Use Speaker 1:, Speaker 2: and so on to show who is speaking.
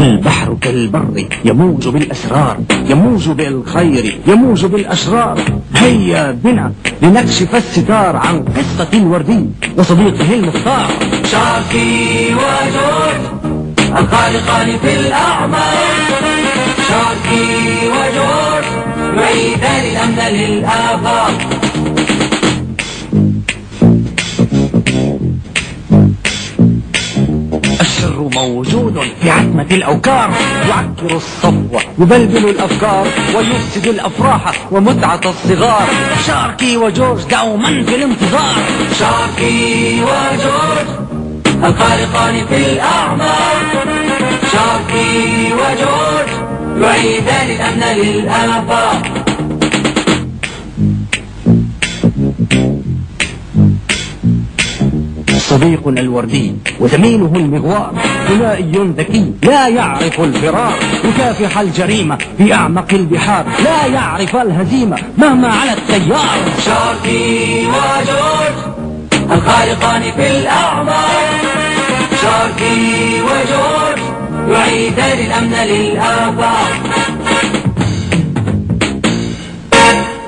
Speaker 1: البحر كالبر يموج بالأسرار يموج بالخير يموج بالأشرار. هيا بنا لنكشف الستار عن قصة الوردي وصديقه المختار.
Speaker 2: شاركي وجورج الخالقان في الأعمال شاركي وجورج يعيدان الأمن للآفاق
Speaker 1: الشر موجود في عتمة الأوكار. يعكر الصفوة يبلبل الأفكار ويفسد الأفراح ومتعة الصغار. شاركي وجورج دوما في الانتظار.
Speaker 2: شاركي وجورج الخالقان في الأعمال شاركي وجورج يعيدان الأمن للآفاق
Speaker 1: صديقنا الوردي وزميله المغوار. ثنائي ذكي لا يعرف الفرار. يكافح الجريمة في أعمق البحار. لا يعرف الهزيمة مهما على التيار.
Speaker 2: شاركي وجورج الخالقان في الأعمال شاركي وجورج يعيدان الأمن للآفاق